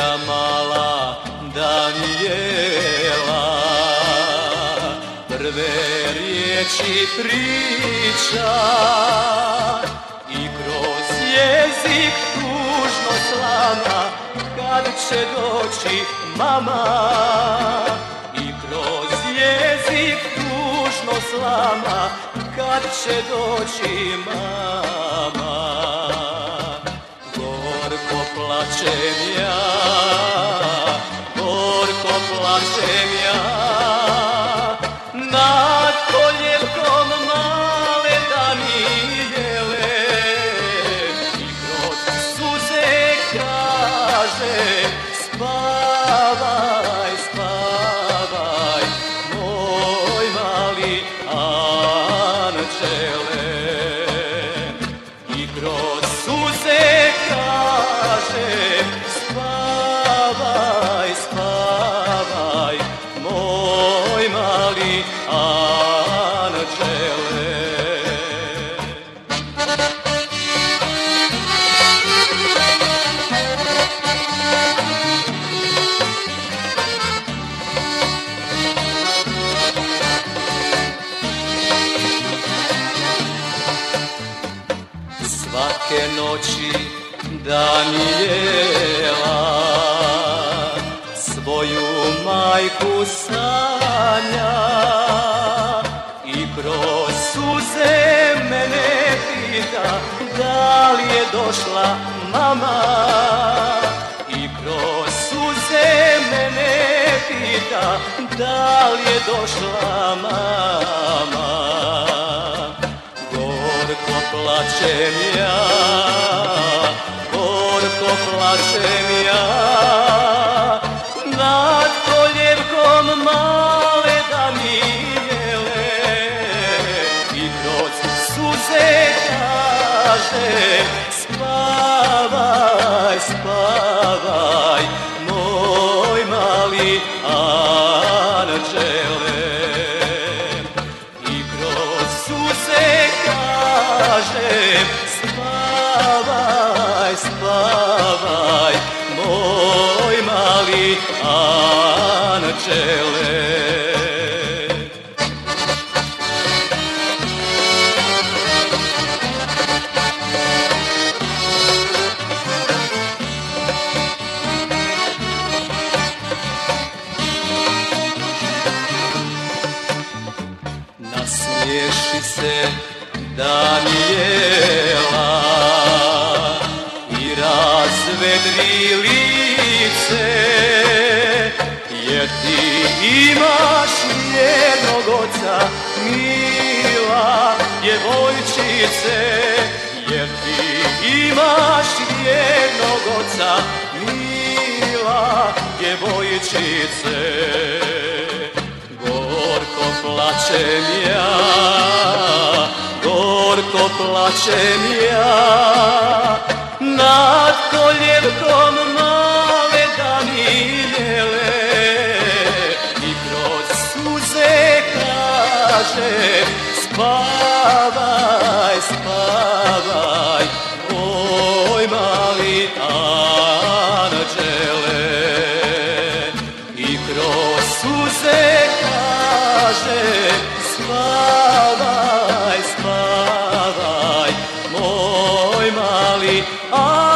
moja mala Danijela Prve riječi priča I kroz jezik tužno slama Kad će doći mama. I kroz jezik tužno slama Kad će doći mama plačem ja Gorko plačem ja mali anđele. Svake noći Danijela majku sanja I kroz suze mene pita Da li je došla mama? I kroz suze mene pita Da li je došla mama? Gorko plačem ja, gorko plačem ja kaže Spavaj, spavaj, moj mali anđele i kroz suze kažem spavaj, spavaj, moj mali anđele. Nasmiješi se Danijela i razvedri lice jer ti imaš jednog oca mila djevojčice. Jer ti imaš jednog oca mila djevojčice plačem ja, gorko plačem ja, nad koljevkom male Danijele i kroz suze kaže spavaj, spavaj, moj mali anđele. I kroz suze spavaj, spavaj, moj mali, aj.